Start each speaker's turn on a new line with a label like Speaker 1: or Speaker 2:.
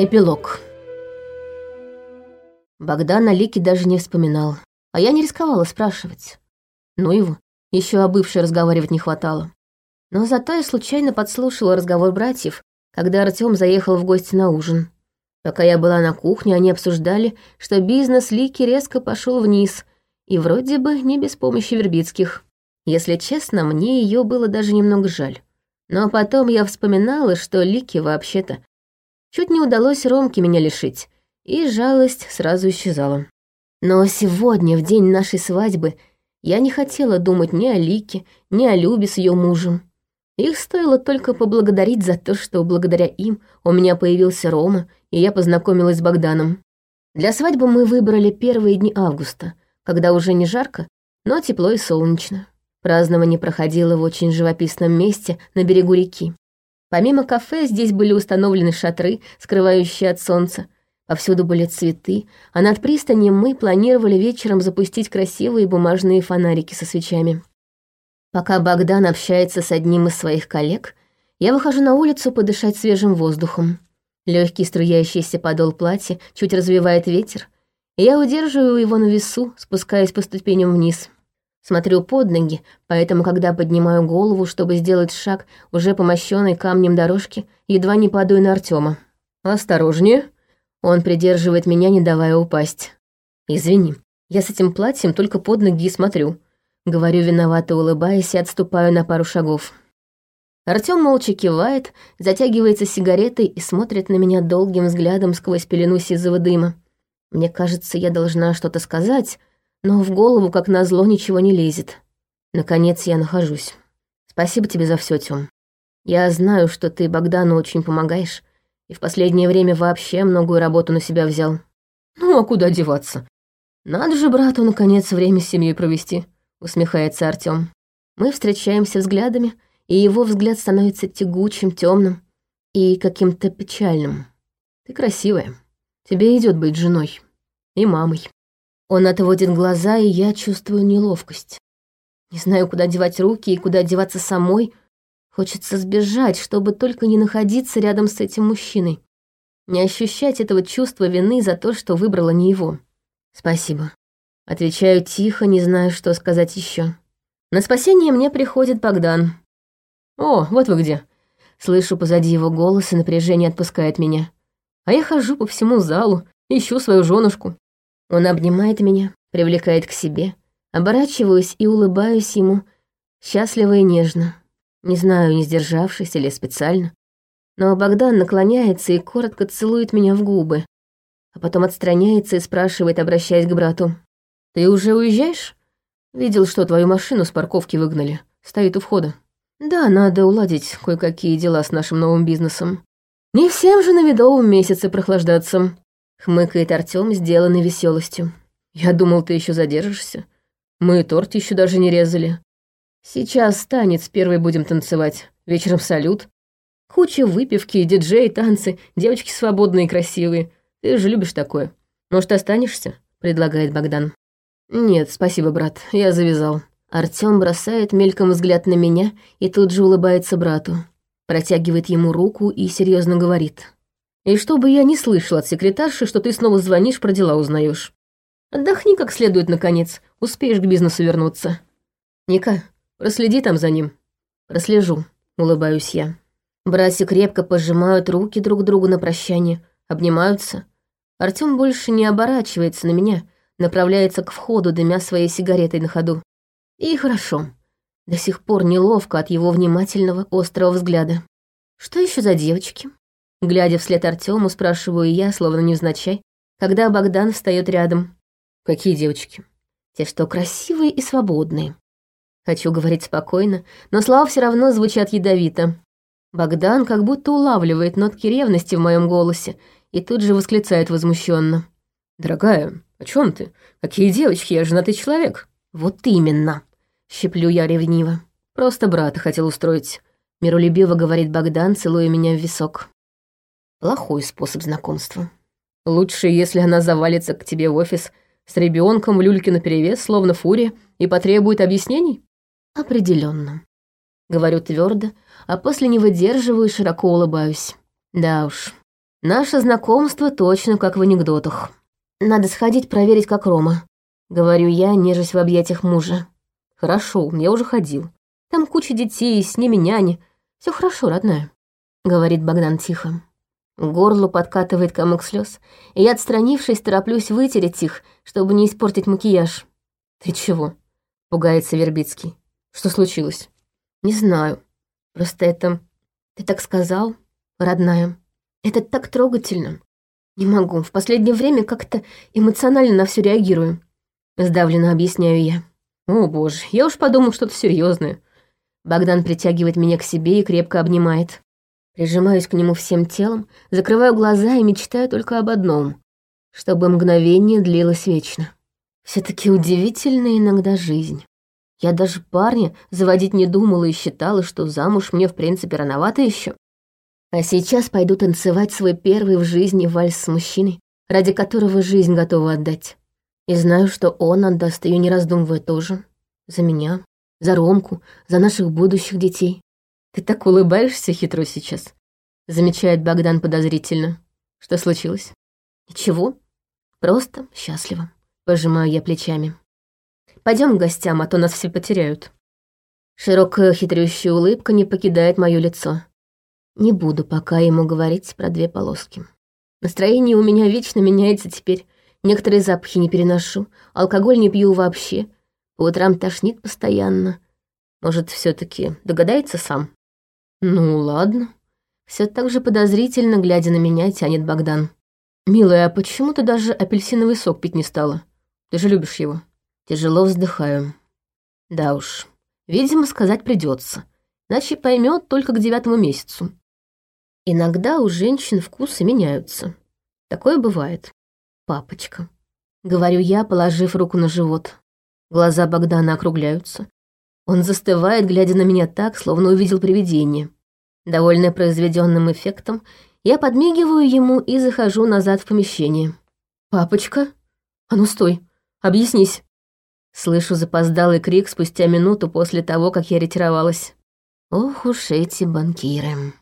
Speaker 1: Эпилог. Богдан о Лике даже не вспоминал, а я не рисковала спрашивать. Ну его, еще о бывшей разговаривать не хватало. Но зато я случайно подслушала разговор братьев, когда Артём заехал в гости на ужин. Пока я была на кухне, они обсуждали, что бизнес Лики резко пошел вниз, и вроде бы не без помощи Вербицких. Если честно, мне ее было даже немного жаль. Но потом я вспоминала, что Лики вообще-то Чуть не удалось Ромке меня лишить, и жалость сразу исчезала. Но сегодня, в день нашей свадьбы, я не хотела думать ни о Лике, ни о Любе с ее мужем. Их стоило только поблагодарить за то, что благодаря им у меня появился Рома, и я познакомилась с Богданом. Для свадьбы мы выбрали первые дни августа, когда уже не жарко, но тепло и солнечно. Празднование проходило в очень живописном месте на берегу реки. Помимо кафе здесь были установлены шатры, скрывающие от солнца. Повсюду были цветы, а над пристанью мы планировали вечером запустить красивые бумажные фонарики со свечами. Пока Богдан общается с одним из своих коллег, я выхожу на улицу подышать свежим воздухом. Легкий струящийся подол платья чуть развивает ветер, и я удерживаю его на весу, спускаясь по ступеням вниз. Смотрю под ноги, поэтому, когда поднимаю голову, чтобы сделать шаг уже по камнем дорожке, едва не падаю на Артема. «Осторожнее!» Он придерживает меня, не давая упасть. «Извини, я с этим платьем только под ноги и смотрю». Говорю виновато, улыбаясь, и отступаю на пару шагов. Артём молча кивает, затягивается сигаретой и смотрит на меня долгим взглядом сквозь пелену сизого дыма. Мне кажется, я должна что-то сказать, но в голову, как назло, ничего не лезет. Наконец я нахожусь. Спасибо тебе за все, Тём. Я знаю, что ты Богдану очень помогаешь, и в последнее время вообще многую работу на себя взял. Ну, а куда деваться? Надо же брату, наконец, время с семьей провести, усмехается Артём. Мы встречаемся взглядами, и его взгляд становится тягучим, темным и каким-то печальным. Ты красивая. Тебе идет быть женой и мамой. Он отводит глаза, и я чувствую неловкость. Не знаю, куда девать руки и куда деваться самой. Хочется сбежать, чтобы только не находиться рядом с этим мужчиной. Не ощущать этого чувства вины за то, что выбрала не его. Спасибо. Отвечаю тихо, не знаю, что сказать еще. На спасение мне приходит Богдан. «О, вот вы где!» Слышу позади его голос, и напряжение отпускает меня. А я хожу по всему залу, ищу свою женушку. Он обнимает меня, привлекает к себе, оборачиваюсь и улыбаюсь ему, счастливо и нежно. Не знаю, не сдержавшись или специально. Но Богдан наклоняется и коротко целует меня в губы, а потом отстраняется и спрашивает, обращаясь к брату. «Ты уже уезжаешь? Видел, что твою машину с парковки выгнали. Стоит у входа». «Да, надо уладить кое-какие дела с нашим новым бизнесом. Не всем же на медовом месяце прохлаждаться. Хмыкает Артём, сделанный веселостью. Я думал, ты еще задержишься. Мы торт еще даже не резали. Сейчас танец первый будем танцевать. Вечером салют. Куча выпивки, диджей, танцы, девочки свободные и красивые. Ты же любишь такое. Может, останешься? Предлагает Богдан. Нет, спасибо, брат, я завязал. Артём бросает мельком взгляд на меня и тут же улыбается брату. Протягивает ему руку и серьезно говорит. И чтобы я не слышал от секретарши, что ты снова звонишь, про дела узнаешь. Отдохни как следует, наконец, успеешь к бизнесу вернуться. Ника, проследи там за ним. Прослежу, улыбаюсь я. Братья крепко пожимают руки друг другу на прощание, обнимаются. Артём больше не оборачивается на меня, направляется к входу, дымя своей сигаретой на ходу. И хорошо. До сих пор неловко от его внимательного, острого взгляда. Что еще за девочки? Глядя вслед Артему, спрашиваю я, словно невзначай, когда Богдан встает рядом. «Какие девочки?» «Те, что красивые и свободные». Хочу говорить спокойно, но слова все равно звучат ядовито. Богдан как будто улавливает нотки ревности в моем голосе и тут же восклицает возмущенно. «Дорогая, о чем ты? Какие девочки? Я женатый человек». «Вот именно», — щеплю я ревниво. «Просто брата хотел устроить», — миролюбиво говорит Богдан, целуя меня в висок. Плохой способ знакомства. Лучше, если она завалится к тебе в офис с ребенком в люльке наперевес, словно фурия, и потребует объяснений? Определенно. Говорю твердо, а после не выдерживаю и широко улыбаюсь. Да уж, Наше знакомство точно как в анекдотах. Надо сходить проверить, как Рома. Говорю я, нежесть в объятиях мужа. Хорошо, я уже ходил. Там куча детей, с ними няни. Все хорошо, родная, говорит Богдан тихо. Горло подкатывает комок слез, и я, отстранившись, тороплюсь вытереть их, чтобы не испортить макияж. «Ты чего?» — пугается Вербицкий. «Что случилось?» «Не знаю. Просто это... Ты так сказал, родная. Это так трогательно. Не могу. В последнее время как-то эмоционально на все реагирую. Сдавленно объясняю я. О, боже, я уж подумал что-то серьезное. Богдан притягивает меня к себе и крепко обнимает. Прижимаюсь к нему всем телом, закрываю глаза и мечтаю только об одном, чтобы мгновение длилось вечно. все таки удивительная иногда жизнь. Я даже парня заводить не думала и считала, что замуж мне в принципе рановато еще. А сейчас пойду танцевать свой первый в жизни вальс с мужчиной, ради которого жизнь готова отдать. И знаю, что он отдаст ее, не раздумывая тоже. За меня, за Ромку, за наших будущих детей. «Ты так улыбаешься хитро сейчас», — замечает Богдан подозрительно. «Что случилось?» «Ничего. Просто счастливо». Пожимаю я плечами. Пойдем к гостям, а то нас все потеряют». Широкая хитрющая улыбка не покидает мое лицо. Не буду пока ему говорить про две полоски. Настроение у меня вечно меняется теперь. Некоторые запахи не переношу, алкоголь не пью вообще. По утрам тошнит постоянно. Может, все таки догадается сам? «Ну, ладно». Все так же подозрительно, глядя на меня, тянет Богдан. «Милая, а почему ты даже апельсиновый сок пить не стала? Ты же любишь его». Тяжело вздыхаю. Да уж, видимо, сказать придется, иначе поймет только к девятому месяцу. Иногда у женщин вкусы меняются. Такое бывает. Папочка. Говорю я, положив руку на живот. Глаза Богдана округляются. Он застывает, глядя на меня так, словно увидел привидение. Довольная произведенным эффектом, я подмигиваю ему и захожу назад в помещение. «Папочка? А ну стой, объяснись». Слышу запоздалый крик спустя минуту после того, как я ретировалась. Ох уж эти банкиры.